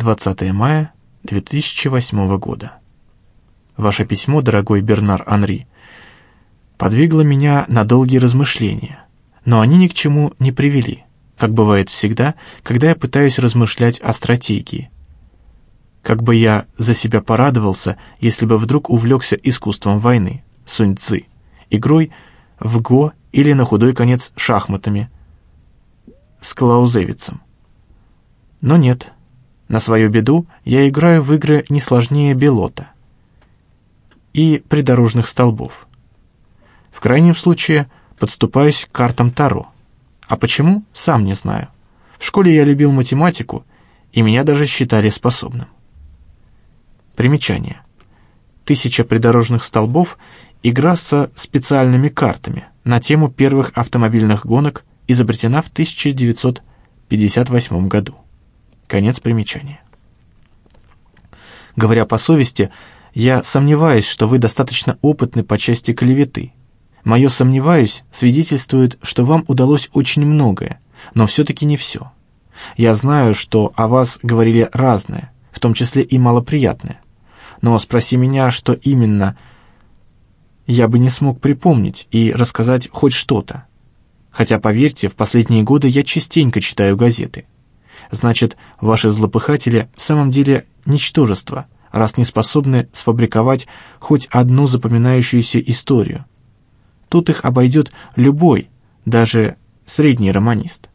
20 мая 2008 года. Ваше письмо, дорогой Бернар Анри, подвигло меня на долгие размышления, но они ни к чему не привели, как бывает всегда, когда я пытаюсь размышлять о стратегии. Как бы я за себя порадовался, если бы вдруг увлекся искусством войны, сунь цзы, игрой в го или на худой конец шахматами с Клаузевицем. Но нет, на свою беду я играю в игры не сложнее Белота и придорожных столбов. В крайнем случае подступаюсь к картам Таро. А почему, сам не знаю. В школе я любил математику, и меня даже считали способным. Примечание. «Тысяча придорожных столбов» — игра со специальными картами на тему первых автомобильных гонок, изобретена в 1958 году. Конец примечания. Говоря по совести, я сомневаюсь, что вы достаточно опытны по части клеветы. Мое «сомневаюсь» свидетельствует, что вам удалось очень многое, но все-таки не все. Я знаю, что о вас говорили разное, в том числе и малоприятное. Но спроси меня, что именно, я бы не смог припомнить и рассказать хоть что-то. Хотя, поверьте, в последние годы я частенько читаю газеты. Значит, ваши злопыхатели в самом деле ничтожество, раз не способны сфабриковать хоть одну запоминающуюся историю. Тут их обойдет любой, даже средний романист.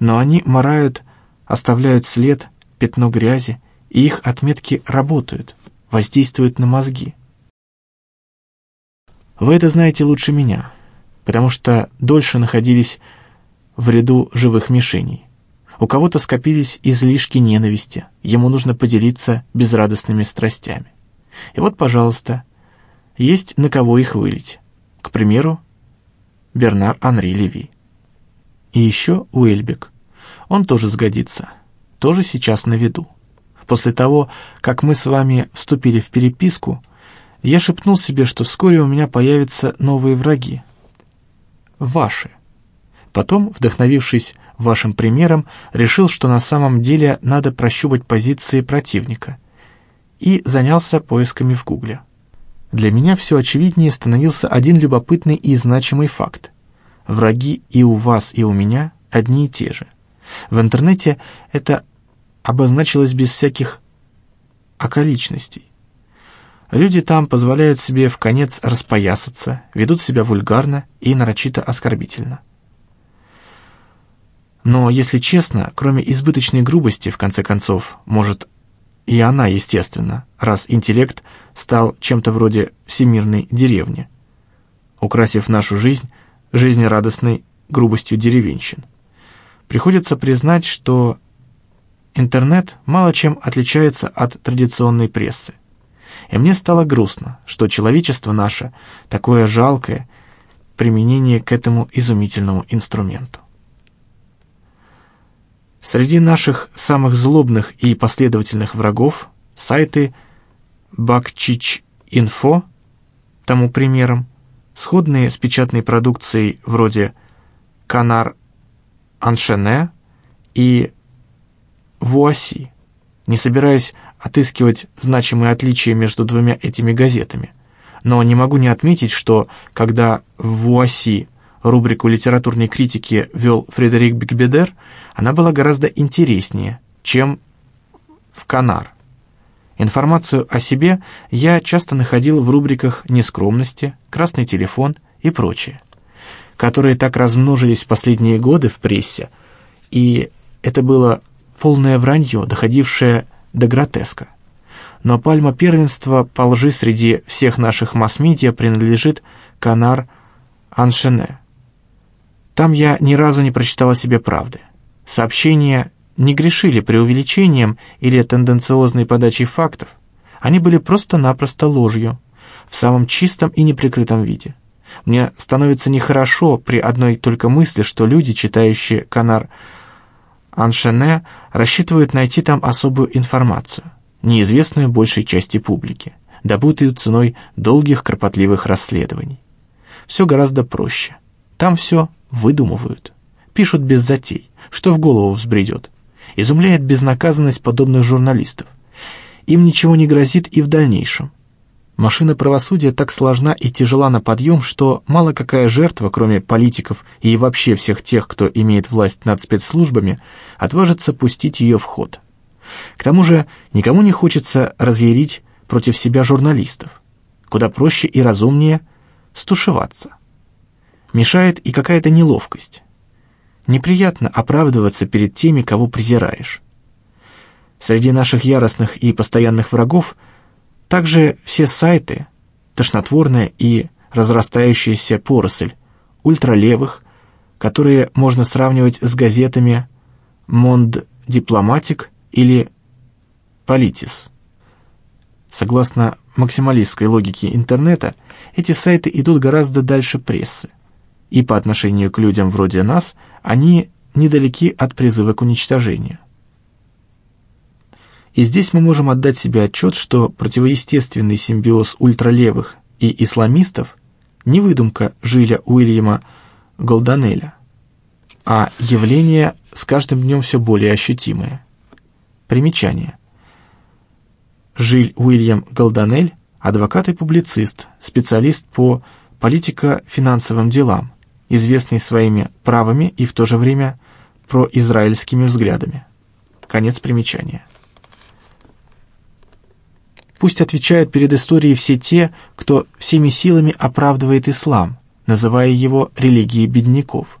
Но они морают, оставляют след, пятно грязи, и их отметки работают, воздействуют на мозги. Вы это знаете лучше меня, потому что дольше находились в ряду живых мишеней. У кого-то скопились излишки ненависти, ему нужно поделиться безрадостными страстями. И вот, пожалуйста, есть на кого их вылить. К примеру, Бернар Анри Леви. И еще Уэльбек. Он тоже сгодится. Тоже сейчас на виду. После того, как мы с вами вступили в переписку, я шепнул себе, что вскоре у меня появятся новые враги. Ваши. Потом, вдохновившись вашим примером, решил, что на самом деле надо прощупать позиции противника и занялся поисками в Гугле. Для меня все очевиднее становился один любопытный и значимый факт. Враги и у вас, и у меня одни и те же. В интернете это обозначилось без всяких околичностей. Люди там позволяют себе в конец распоясаться, ведут себя вульгарно и нарочито оскорбительно. Но, если честно, кроме избыточной грубости, в конце концов, может, и она, естественно, раз интеллект стал чем-то вроде всемирной деревни, украсив нашу жизнь жизнерадостной грубостью деревенщин. Приходится признать, что интернет мало чем отличается от традиционной прессы. И мне стало грустно, что человечество наше такое жалкое применение к этому изумительному инструменту. Среди наших самых злобных и последовательных врагов сайты Бакчич-Инфо, тому примером, сходные с печатной продукцией вроде Канар Аншене и Вуаси. Не собираюсь отыскивать значимые отличия между двумя этими газетами, но не могу не отметить, что когда в Вуаси рубрику литературной критики вел Фредерик Бигбедер, она была гораздо интереснее, чем в «Канар». Информацию о себе я часто находил в рубриках «Нескромности», «Красный телефон» и прочее, которые так размножились в последние годы в прессе, и это было полное вранье, доходившее до гротеска. Но пальма первенства по лжи среди всех наших масс-медиа принадлежит Канар Аншене. Там я ни разу не прочитала себе правды. Сообщения не грешили преувеличением или тенденциозной подачей фактов. Они были просто-напросто ложью, в самом чистом и неприкрытом виде. Мне становится нехорошо при одной только мысли, что люди, читающие «Канар Аншене», рассчитывают найти там особую информацию, неизвестную большей части публики, добытую ценой долгих кропотливых расследований. Все гораздо проще. Там все выдумывают, пишут без затей, что в голову взбредет. Изумляет безнаказанность подобных журналистов. Им ничего не грозит и в дальнейшем. Машина правосудия так сложна и тяжела на подъем, что мало какая жертва, кроме политиков и вообще всех тех, кто имеет власть над спецслужбами, отважится пустить ее в ход. К тому же никому не хочется разъярить против себя журналистов. Куда проще и разумнее стушеваться. Мешает и какая-то неловкость. Неприятно оправдываться перед теми, кого презираешь. Среди наших яростных и постоянных врагов также все сайты, тошнотворная и разрастающаяся поросль, ультралевых, которые можно сравнивать с газетами «Монд Дипломатик» или «Политис». Согласно максималистской логике интернета, эти сайты идут гораздо дальше прессы и по отношению к людям вроде нас они недалеки от призыва к уничтожению. И здесь мы можем отдать себе отчет, что противоестественный симбиоз ультралевых и исламистов не выдумка Жиля Уильяма Голданеля, а явление с каждым днем все более ощутимое. Примечание. Жиль Уильям Голданель – адвокат и публицист, специалист по политико-финансовым делам, известный своими правами и в то же время произраильскими взглядами. Конец примечания. Пусть отвечают перед историей все те, кто всеми силами оправдывает ислам, называя его религией бедняков,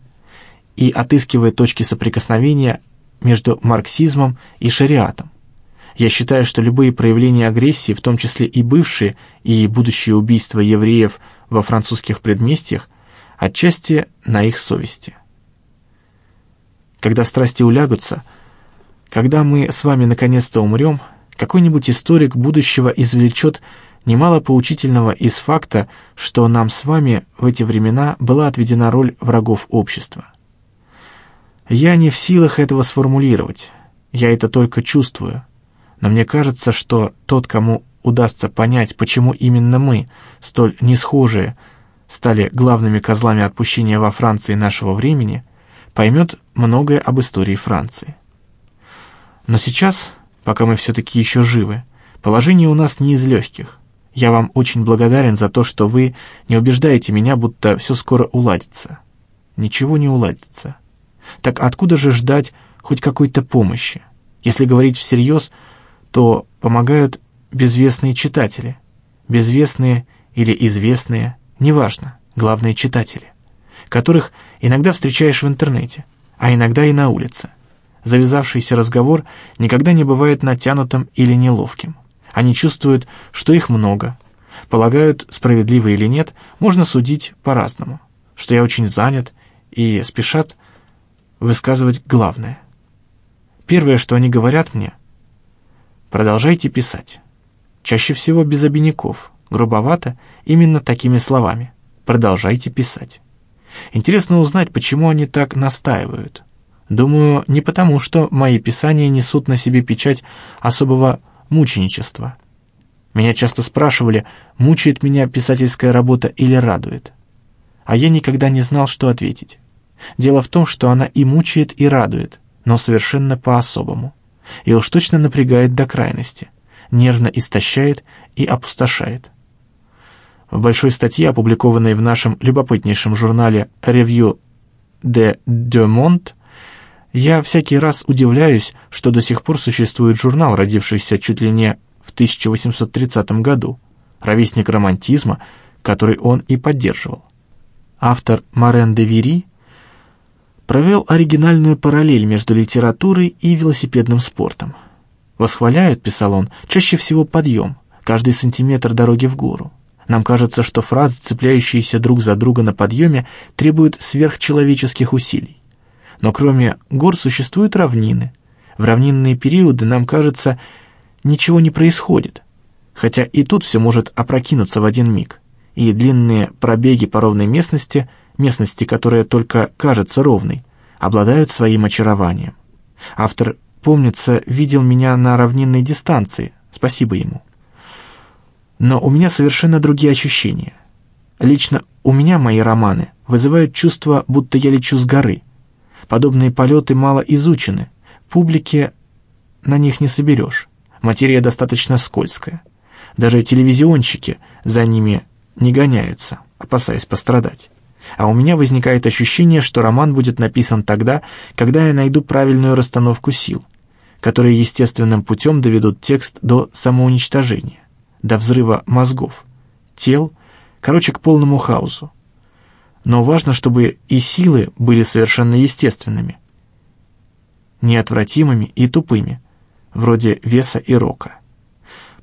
и отыскивая точки соприкосновения между марксизмом и шариатом. Я считаю, что любые проявления агрессии, в том числе и бывшие и будущие убийства евреев во французских предместьях, отчасти на их совести. Когда страсти улягутся, когда мы с вами наконец-то умрем, какой-нибудь историк будущего извлечет немало поучительного из факта, что нам с вами в эти времена была отведена роль врагов общества. Я не в силах этого сформулировать, я это только чувствую, но мне кажется, что тот, кому удастся понять, почему именно мы, столь несхожие, стали главными козлами отпущения во Франции нашего времени, поймет многое об истории Франции. Но сейчас, пока мы все-таки еще живы, положение у нас не из легких. Я вам очень благодарен за то, что вы не убеждаете меня, будто все скоро уладится. Ничего не уладится. Так откуда же ждать хоть какой-то помощи? Если говорить всерьез, то помогают безвестные читатели. Безвестные или известные – неважно, главные читатели, которых иногда встречаешь в интернете, а иногда и на улице. Завязавшийся разговор никогда не бывает натянутым или неловким. Они чувствуют, что их много. Полагают, справедливо или нет, можно судить по-разному, что я очень занят и спешат высказывать главное. Первое, что они говорят мне, продолжайте писать. Чаще всего без обиняков, грубовато, именно такими словами. Продолжайте писать. Интересно узнать, почему они так настаивают. Думаю, не потому, что мои писания несут на себе печать особого мученичества. Меня часто спрашивали, мучает меня писательская работа или радует. А я никогда не знал, что ответить. Дело в том, что она и мучает, и радует, но совершенно по-особому. И уж точно напрягает до крайности, нервно истощает и опустошает. В большой статье, опубликованной в нашем любопытнейшем журнале «Review de Deux Monde», я всякий раз удивляюсь, что до сих пор существует журнал, родившийся чуть ли не в 1830 году, ровесник романтизма, который он и поддерживал. Автор Марен де Вири провел оригинальную параллель между литературой и велосипедным спортом. «Восхваляют, — писал он, — чаще всего подъем, каждый сантиметр дороги в гору. Нам кажется, что фразы, цепляющиеся друг за друга на подъеме, требуют сверхчеловеческих усилий. Но кроме гор существуют равнины. В равнинные периоды, нам кажется, ничего не происходит. Хотя и тут все может опрокинуться в один миг. И длинные пробеги по ровной местности, местности, которая только кажется ровной, обладают своим очарованием. Автор, помнится, видел меня на равнинной дистанции, спасибо ему. Но у меня совершенно другие ощущения. Лично у меня мои романы вызывают чувство, будто я лечу с горы. Подобные полеты мало изучены, публики на них не соберешь. Материя достаточно скользкая. Даже телевизионщики за ними не гоняются, опасаясь пострадать. А у меня возникает ощущение, что роман будет написан тогда, когда я найду правильную расстановку сил, которые естественным путем доведут текст до самоуничтожения, до взрыва мозгов, тел, короче, к полному хаосу. Но важно, чтобы и силы были совершенно естественными, неотвратимыми и тупыми, вроде веса и рока.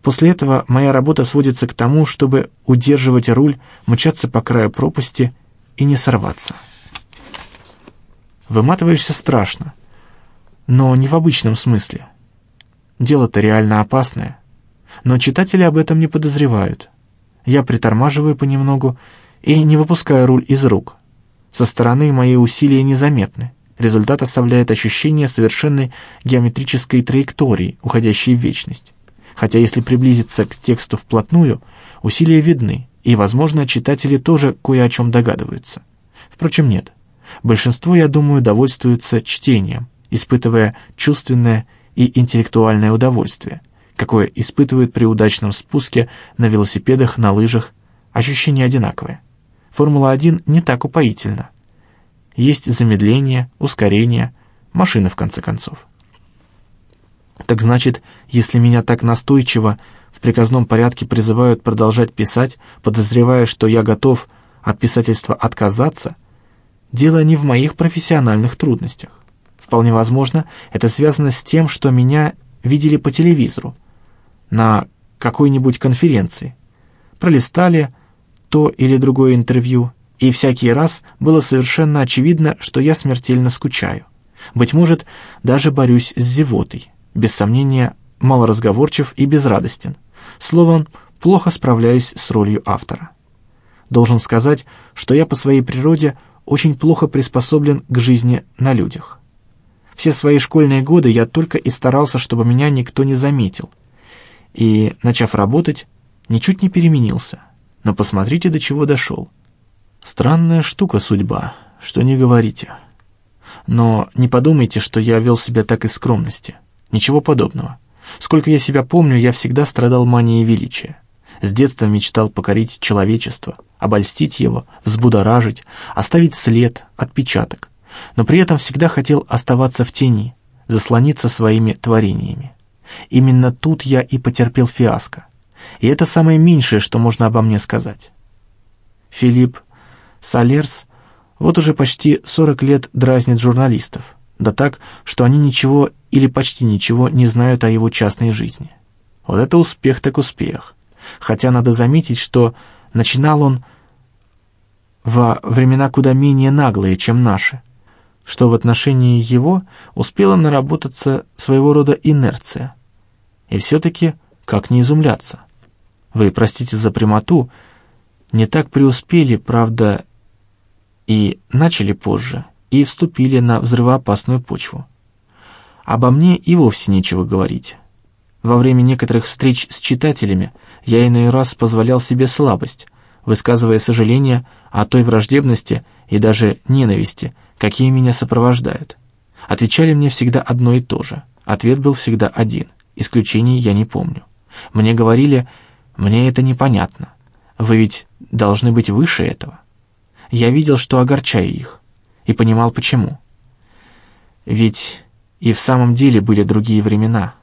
После этого моя работа сводится к тому, чтобы удерживать руль, мчаться по краю пропасти и не сорваться. Выматываешься страшно, но не в обычном смысле. Дело-то реально опасное, но читатели об этом не подозревают. Я притормаживаю понемногу и не выпускаю руль из рук. Со стороны мои усилия незаметны. Результат оставляет ощущение совершенной геометрической траектории, уходящей в вечность. Хотя если приблизиться к тексту вплотную, усилия видны, и, возможно, читатели тоже кое о чем догадываются. Впрочем, нет. Большинство, я думаю, довольствуется чтением, испытывая чувственное и интеллектуальное удовольствие, какое испытывают при удачном спуске на велосипедах, на лыжах. Ощущение одинаковое. Формула-1 не так упоительна. Есть замедление, ускорение, машина в конце концов. Так значит, если меня так настойчиво в приказном порядке призывают продолжать писать, подозревая, что я готов от писательства отказаться, дело не в моих профессиональных трудностях. Вполне возможно, это связано с тем, что меня видели по телевизору, на какой-нибудь конференции, пролистали то или другое интервью, и всякий раз было совершенно очевидно, что я смертельно скучаю. Быть может, даже борюсь с зевотой, без сомнения, малоразговорчив и безрадостен. Словом, плохо справляюсь с ролью автора. Должен сказать, что я по своей природе очень плохо приспособлен к жизни на людях. Все свои школьные годы я только и старался, чтобы меня никто не заметил. И, начав работать, ничуть не переменился. Но посмотрите, до чего дошел. Странная штука судьба, что не говорите. Но не подумайте, что я вел себя так из скромности. Ничего подобного. Сколько я себя помню, я всегда страдал манией величия. С детства мечтал покорить человечество, обольстить его, взбудоражить, оставить след, отпечаток. Но при этом всегда хотел оставаться в тени, заслониться своими творениями. Именно тут я и потерпел фиаско. И это самое меньшее, что можно обо мне сказать. Филипп Салерс вот уже почти 40 лет дразнит журналистов, да так, что они ничего или почти ничего не знают о его частной жизни. Вот это успех так успех. Хотя надо заметить, что начинал он во времена куда менее наглые, чем наши, что в отношении его успела наработаться своего рода инерция. И все-таки, как не изумляться? Вы, простите за прямоту, не так преуспели, правда, и начали позже, и вступили на взрывоопасную почву. Обо мне и вовсе нечего говорить. Во время некоторых встреч с читателями я иной раз позволял себе слабость, высказывая сожаление о той враждебности и даже ненависти, какие меня сопровождают. Отвечали мне всегда одно и то же. Ответ был всегда один, исключений я не помню. Мне говорили, мне это непонятно. Вы ведь должны быть выше этого. Я видел, что огорчаю их, и понимал, почему. Ведь и в самом деле были другие времена.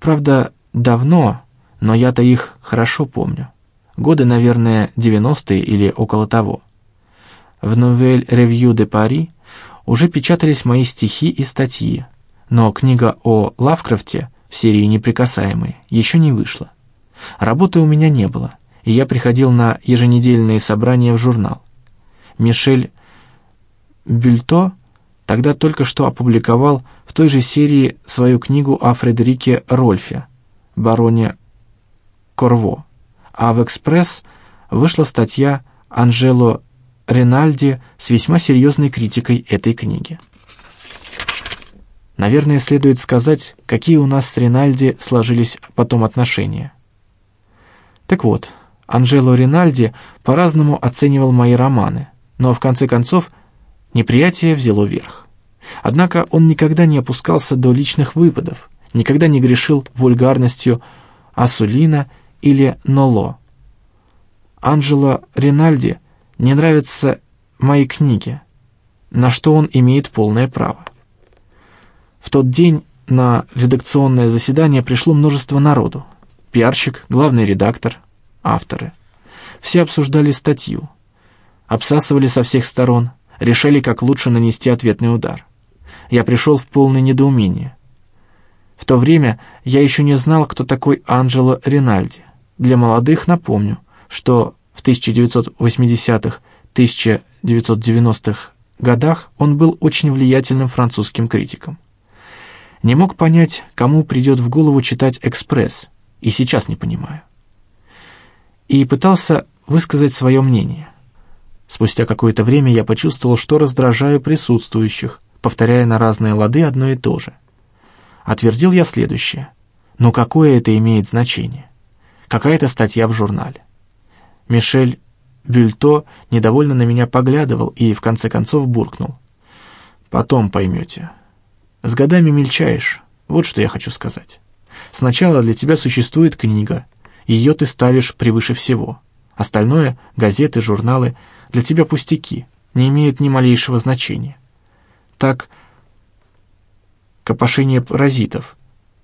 Правда, давно, но я-то их хорошо помню. Годы, наверное, 90-е или около того. В «Новель Ревью де Пари» уже печатались мои стихи и статьи, но книга о Лавкрафте в серии «Неприкасаемые» еще не вышла. Работы у меня не было, и я приходил на еженедельные собрания в журнал. Мишель Бюльто тогда только что опубликовал в той же серии свою книгу о Фредерике Рольфе, бароне Корво, а в «Экспресс» вышла статья Анжело Ринальди с весьма серьезной критикой этой книги. Наверное, следует сказать, какие у нас с Ринальди сложились потом отношения. Так вот, Анжело Ринальди по-разному оценивал мои романы – но в конце концов неприятие взяло верх. Однако он никогда не опускался до личных выпадов, никогда не грешил вульгарностью Асулина или Ноло. Анджело Ринальди не нравятся мои книги, на что он имеет полное право. В тот день на редакционное заседание пришло множество народу. Пиарщик, главный редактор, авторы. Все обсуждали статью, обсасывали со всех сторон, решали, как лучше нанести ответный удар. Я пришел в полное недоумение. В то время я еще не знал, кто такой Анджело Ринальди. Для молодых напомню, что в 1980-1990-х годах он был очень влиятельным французским критиком. Не мог понять, кому придет в голову читать «Экспресс», и сейчас не понимаю. И пытался высказать свое мнение. Спустя какое-то время я почувствовал, что раздражаю присутствующих, повторяя на разные лады одно и то же. Отвердил я следующее. Но какое это имеет значение? Какая-то статья в журнале. Мишель Бюльто недовольно на меня поглядывал и в конце концов буркнул. «Потом поймете. С годами мельчаешь, вот что я хочу сказать. Сначала для тебя существует книга, ее ты ставишь превыше всего. Остальное, газеты, журналы, для тебя пустяки, не имеют ни малейшего значения. Так, копошение паразитов,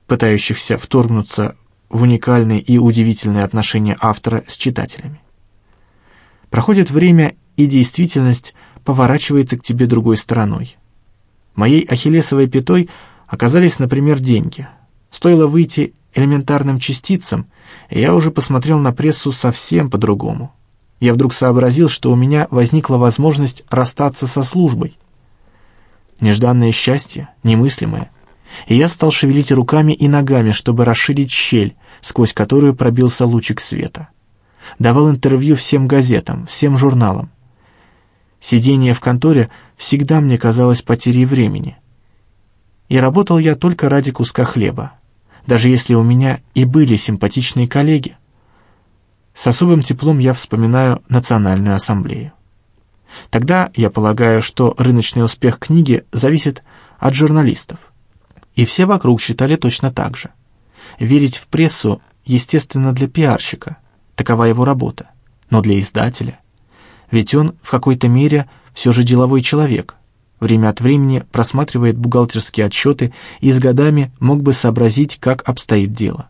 пытающихся вторгнуться в уникальные и удивительные отношения автора с читателями. Проходит время, и действительность поворачивается к тебе другой стороной. Моей ахиллесовой пятой оказались, например, деньги. Стоило выйти элементарным частицам, и я уже посмотрел на прессу совсем по-другому. Я вдруг сообразил, что у меня возникла возможность расстаться со службой. Нежданное счастье, немыслимое. И я стал шевелить руками и ногами, чтобы расширить щель, сквозь которую пробился лучик света. Давал интервью всем газетам, всем журналам. Сидение в конторе всегда мне казалось потерей времени. И работал я только ради куска хлеба, даже если у меня и были симпатичные коллеги. С особым теплом я вспоминаю Национальную ассамблею. Тогда я полагаю, что рыночный успех книги зависит от журналистов. И все вокруг считали точно так же. Верить в прессу, естественно, для пиарщика, такова его работа, но для издателя ведь он в какой-то мере все же деловой человек. Время от времени просматривает бухгалтерские отчеты и с годами мог бы сообразить, как обстоит дело.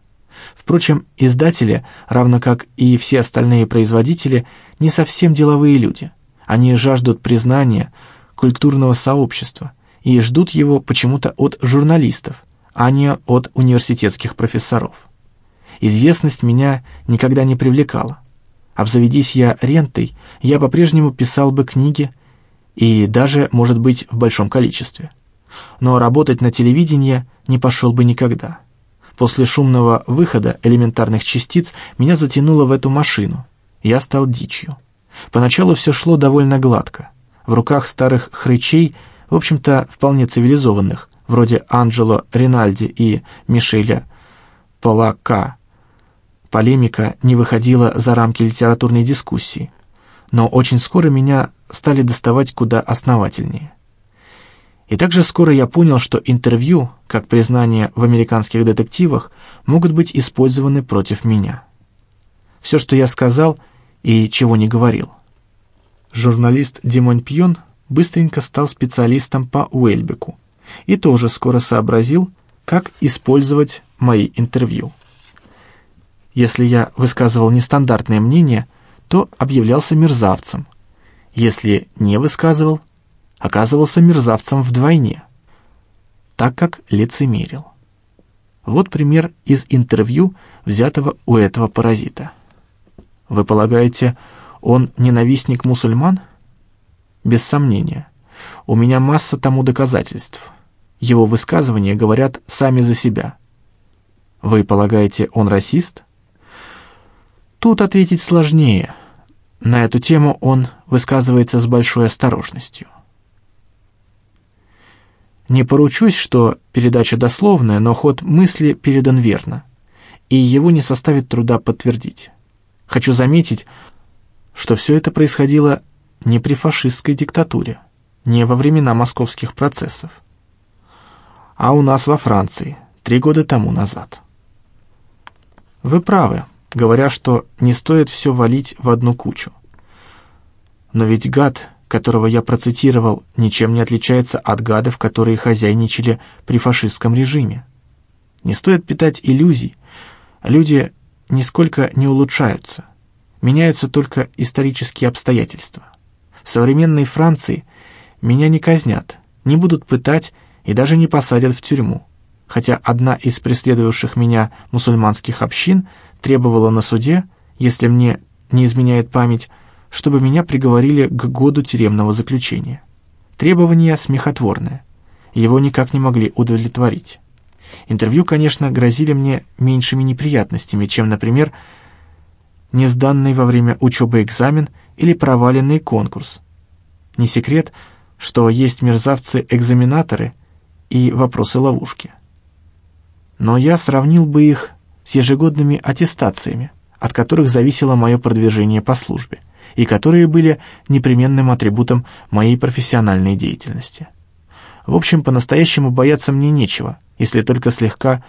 Впрочем, издатели, равно как и все остальные производители, не совсем деловые люди. Они жаждут признания культурного сообщества и ждут его почему-то от журналистов, а не от университетских профессоров. Известность меня никогда не привлекала. Обзаведись я рентой, я по-прежнему писал бы книги, и даже, может быть, в большом количестве. Но работать на телевидении не пошел бы никогда. После шумного выхода элементарных частиц меня затянуло в эту машину. Я стал дичью. Поначалу все шло довольно гладко. В руках старых хрычей, в общем-то, вполне цивилизованных, вроде Анджело Ринальди и Мишеля Полака, полемика не выходила за рамки литературной дискуссии, но очень скоро меня стали доставать куда основательнее. И также скоро я понял, что интервью, как признание в американских детективах, могут быть использованы против меня. Все, что я сказал и чего не говорил. Журналист Димон Пьон быстренько стал специалистом по Уэльбеку и тоже скоро сообразил, как использовать мои интервью. Если я высказывал нестандартное мнение, то объявлялся мерзавцем. Если не высказывал, оказывался мерзавцем вдвойне, так как лицемерил. Вот пример из интервью, взятого у этого паразита. Вы полагаете, он ненавистник мусульман? Без сомнения. У меня масса тому доказательств. Его высказывания говорят сами за себя. Вы полагаете, он расист? Тут ответить сложнее. На эту тему он высказывается с большой осторожностью. Не поручусь, что передача дословная, но ход мысли передан верно, и его не составит труда подтвердить. Хочу заметить, что все это происходило не при фашистской диктатуре, не во времена московских процессов. а у нас во Франции три года тому назад. Вы правы, говоря, что не стоит все валить в одну кучу. Но ведь гад, которого я процитировал, ничем не отличается от гадов, которые хозяйничали при фашистском режиме. Не стоит питать иллюзий. Люди нисколько не улучшаются. Меняются только исторические обстоятельства. В современной Франции меня не казнят, не будут пытать и даже не посадят в тюрьму. Хотя одна из преследовавших меня мусульманских общин требовала на суде, если мне не изменяет память, чтобы меня приговорили к году тюремного заключения. Требование смехотворное. Его никак не могли удовлетворить. Интервью, конечно, грозили мне меньшими неприятностями, чем, например, несданный во время учебы экзамен или проваленный конкурс. Не секрет, что есть мерзавцы-экзаменаторы и вопросы-ловушки. Но я сравнил бы их с ежегодными аттестациями, от которых зависело мое продвижение по службе, и которые были непременным атрибутом моей профессиональной деятельности. В общем, по-настоящему бояться мне нечего, если только слегка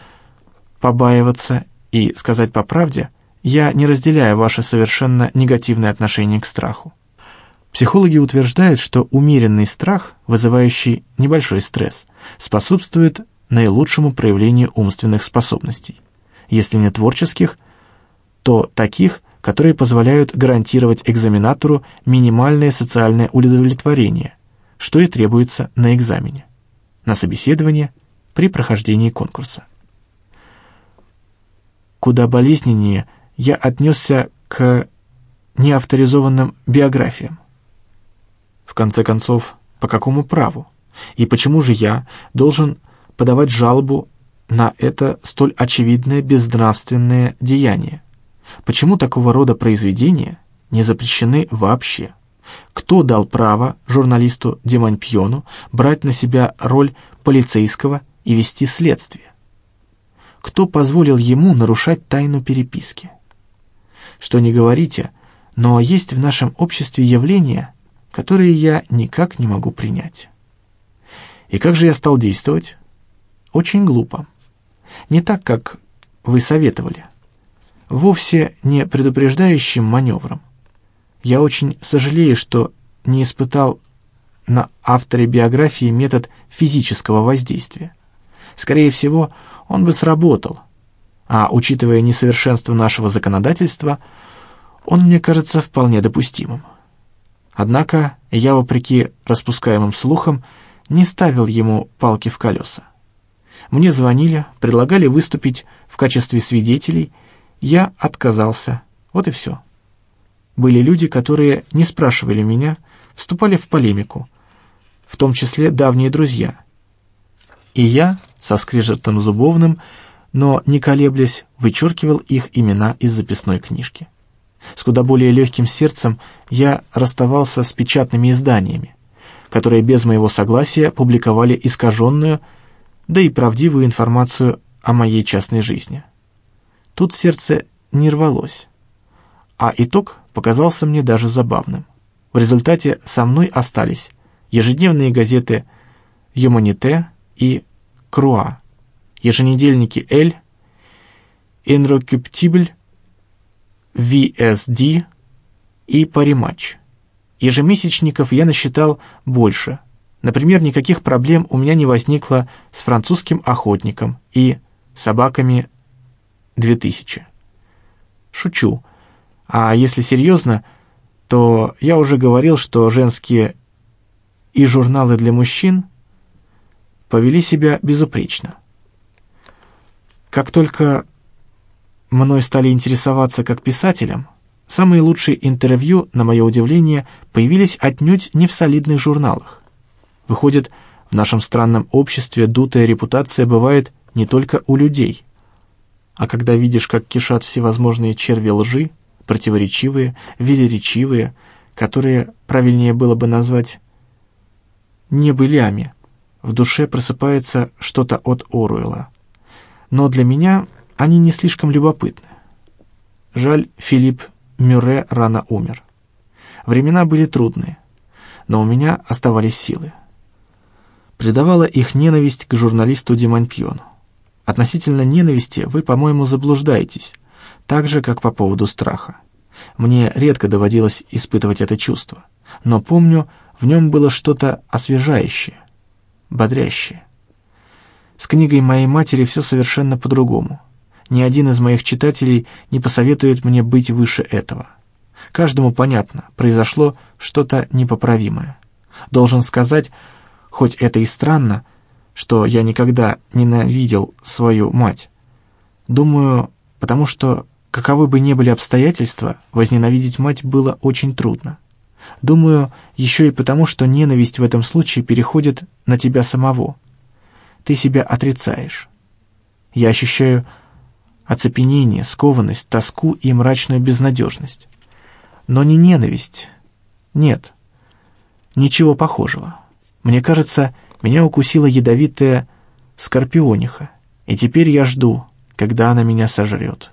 побаиваться и, сказать по правде, я не разделяю ваше совершенно негативное отношение к страху. Психологи утверждают, что умеренный страх, вызывающий небольшой стресс, способствует наилучшему проявлению умственных способностей. Если не творческих, то таких, которые позволяют гарантировать экзаменатору минимальное социальное удовлетворение, что и требуется на экзамене, на собеседовании, при прохождении конкурса. Куда болезненнее я отнесся к неавторизованным биографиям. В конце концов, по какому праву? И почему же я должен подавать жалобу на это столь очевидное безнравственное деяние? Почему такого рода произведения не запрещены вообще? Кто дал право журналисту Деманьпьону брать на себя роль полицейского и вести следствие? Кто позволил ему нарушать тайну переписки? Что не говорите, но есть в нашем обществе явления, которые я никак не могу принять. И как же я стал действовать? Очень глупо. Не так, как вы советовали. Вовсе не предупреждающим маневром. Я очень сожалею, что не испытал на авторе биографии метод физического воздействия. Скорее всего, он бы сработал, а учитывая несовершенство нашего законодательства, он мне кажется вполне допустимым. Однако я, вопреки распускаемым слухам, не ставил ему палки в колеса. Мне звонили, предлагали выступить в качестве свидетелей, я отказался, вот и все. Были люди, которые не спрашивали меня, вступали в полемику, в том числе давние друзья. И я, со скрежетом зубовным, но не колеблясь, вычеркивал их имена из записной книжки. С куда более легким сердцем я расставался с печатными изданиями, которые без моего согласия публиковали искаженную, да и правдивую информацию о моей частной жизни. Тут сердце не рвалось, а итог показался мне даже забавным. В результате со мной остались ежедневные газеты «Юманите» и «Круа», еженедельники «Эль», «Инрокюптибль», VSD и Париматч. Ежемесячников я насчитал больше. Например, никаких проблем у меня не возникло с французским охотником и собаками 2000. Шучу. А если серьезно, то я уже говорил, что женские и журналы для мужчин повели себя безупречно. Как только мной стали интересоваться как писателем, самые лучшие интервью, на мое удивление, появились отнюдь не в солидных журналах. Выходит, в нашем странном обществе дутая репутация бывает не только у людей. А когда видишь, как кишат всевозможные черви лжи, противоречивые, велеречивые, которые правильнее было бы назвать не былями, в душе просыпается что-то от Оруэлла. Но для меня они не слишком любопытны. Жаль, Филипп Мюрре рано умер. Времена были трудные, но у меня оставались силы. Придавала их ненависть к журналисту Диманпьону. Относительно ненависти вы, по-моему, заблуждаетесь, так же, как по поводу страха. Мне редко доводилось испытывать это чувство, но помню, в нем было что-то освежающее, бодрящее. С книгой моей матери все совершенно по-другому. Ни один из моих читателей не посоветует мне быть выше этого. Каждому понятно, произошло что-то непоправимое. Должен сказать, хоть это и странно, что я никогда ненавидел свою мать. Думаю, потому что, каковы бы ни были обстоятельства, возненавидеть мать было очень трудно. Думаю, еще и потому, что ненависть в этом случае переходит на тебя самого. Ты себя отрицаешь. Я ощущаю оцепенение, скованность, тоску и мрачную безнадежность. Но не ненависть. Нет. Ничего похожего. Мне кажется, меня укусила ядовитая скорпиониха, и теперь я жду, когда она меня сожрет.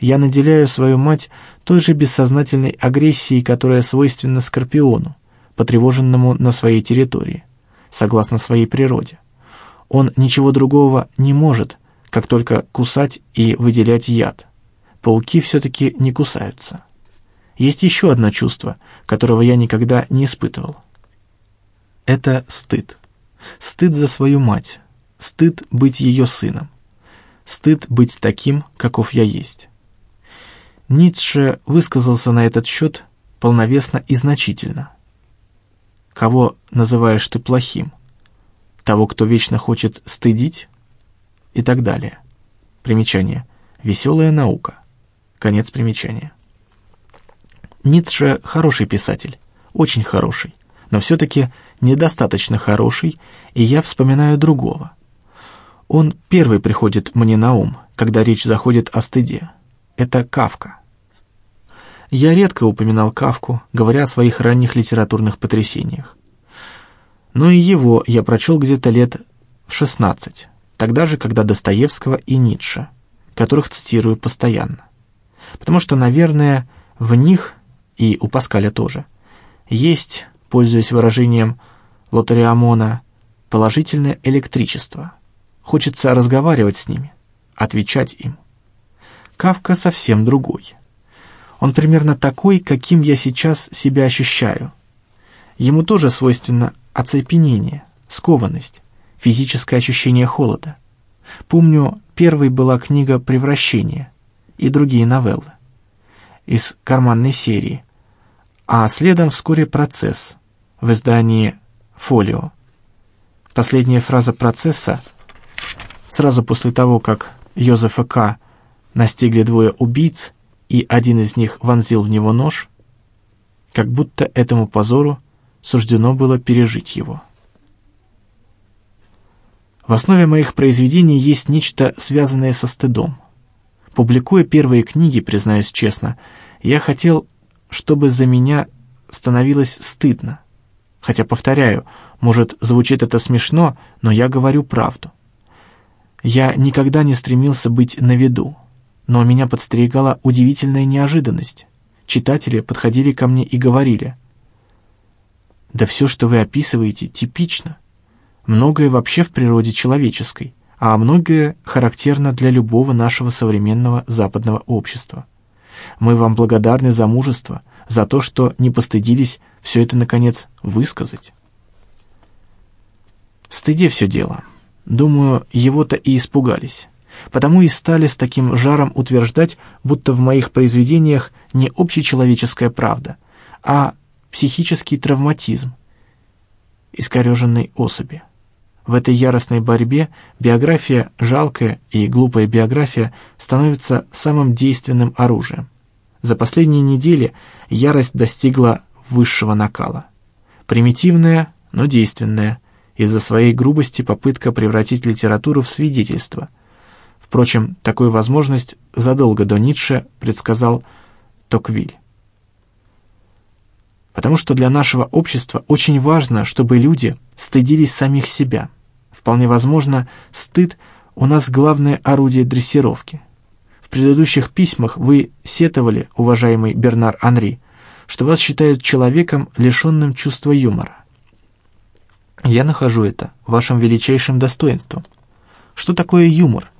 Я наделяю свою мать той же бессознательной агрессией, которая свойственна скорпиону, потревоженному на своей территории, согласно своей природе. Он ничего другого не может, как только кусать и выделять яд. Пауки все-таки не кусаются. Есть еще одно чувство, которого я никогда не испытывал. Это стыд. Стыд за свою мать. Стыд быть ее сыном. Стыд быть таким, каков я есть. Ницше высказался на этот счет полновесно и значительно. Кого называешь ты плохим? Того, кто вечно хочет стыдить? И так далее. Примечание. Веселая наука. Конец примечания. Ницше хороший писатель, очень хороший, но все-таки недостаточно хороший, и я вспоминаю другого. Он первый приходит мне на ум, когда речь заходит о стыде. Это Кавка. Я редко упоминал Кавку, говоря о своих ранних литературных потрясениях. Но и его я прочел где-то лет в 16, тогда же, когда Достоевского и Ницше, которых цитирую постоянно. Потому что, наверное, в них, и у Паскаля тоже, есть, пользуясь выражением Лотариамона, положительное электричество. Хочется разговаривать с ними, отвечать им. Кавка совсем другой. Он примерно такой, каким я сейчас себя ощущаю. Ему тоже свойственно оцепенение, скованность, физическое ощущение холода. Помню, первой была книга «Превращение» и другие новеллы из карманной серии, а следом вскоре «Процесс» в издании «Фолио». Последняя фраза «Процесса» сразу после того, как Йозефа К. настигли двое убийц, и один из них вонзил в него нож, как будто этому позору суждено было пережить его. В основе моих произведений есть нечто, связанное со стыдом. Публикуя первые книги, признаюсь честно, я хотел, чтобы за меня становилось стыдно. Хотя, повторяю, может, звучит это смешно, но я говорю правду. Я никогда не стремился быть на виду но меня подстерегала удивительная неожиданность. Читатели подходили ко мне и говорили, «Да все, что вы описываете, типично. Многое вообще в природе человеческой, а многое характерно для любого нашего современного западного общества. Мы вам благодарны за мужество, за то, что не постыдились все это, наконец, высказать». В стыде все дело. Думаю, его-то и испугались потому и стали с таким жаром утверждать, будто в моих произведениях не общечеловеческая правда, а психический травматизм искореженной особи. В этой яростной борьбе биография, жалкая и глупая биография, становится самым действенным оружием. За последние недели ярость достигла высшего накала. Примитивная, но действенная, из-за своей грубости попытка превратить литературу в свидетельство – Впрочем, такую возможность задолго до Ницше предсказал Токвиль. Потому что для нашего общества очень важно, чтобы люди стыдились самих себя. Вполне возможно, стыд у нас главное орудие дрессировки. В предыдущих письмах вы сетовали, уважаемый Бернар Анри, что вас считают человеком, лишенным чувства юмора. Я нахожу это вашим величайшим достоинством. Что такое юмор?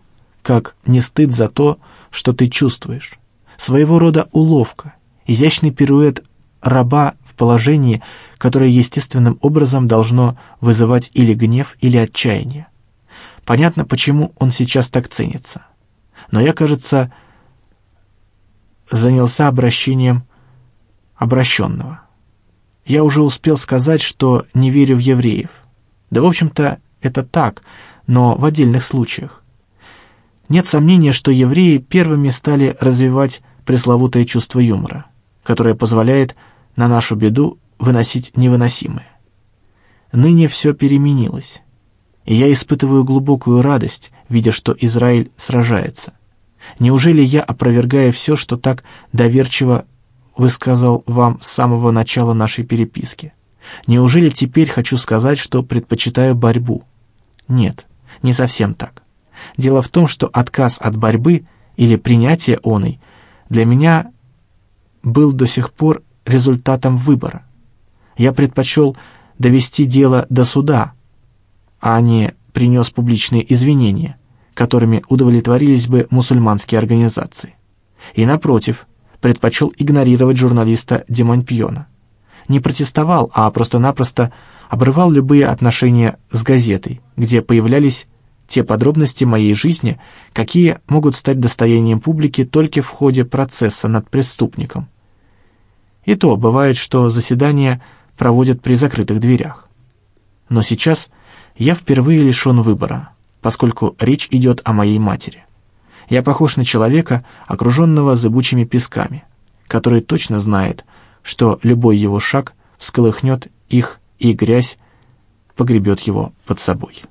Как не стыд за то, что ты чувствуешь. Своего рода уловка, изящный пируэт раба в положении, которое естественным образом должно вызывать или гнев, или отчаяние. Понятно, почему он сейчас так ценится. Но я, кажется, занялся обращением обращенного. Я уже успел сказать, что не верю в евреев. Да, в общем-то, это так, но в отдельных случаях. Нет сомнения, что евреи первыми стали развивать пресловутое чувство юмора, которое позволяет на нашу беду выносить невыносимое. Ныне все переменилось, и я испытываю глубокую радость, видя, что Израиль сражается. Неужели я опровергаю все, что так доверчиво высказал вам с самого начала нашей переписки? Неужели теперь хочу сказать, что предпочитаю борьбу? Нет, не совсем так. Дело в том, что отказ от борьбы или принятие оной для меня был до сих пор результатом выбора. Я предпочел довести дело до суда, а не принес публичные извинения, которыми удовлетворились бы мусульманские организации. И, напротив, предпочел игнорировать журналиста Демонпьона. Не протестовал, а просто-напросто обрывал любые отношения с газетой, где появлялись те подробности моей жизни, какие могут стать достоянием публики только в ходе процесса над преступником. И то бывает, что заседания проводят при закрытых дверях. Но сейчас я впервые лишен выбора, поскольку речь идет о моей матери. Я похож на человека, окруженного зыбучими песками, который точно знает, что любой его шаг всколыхнет их, и грязь погребет его под собой.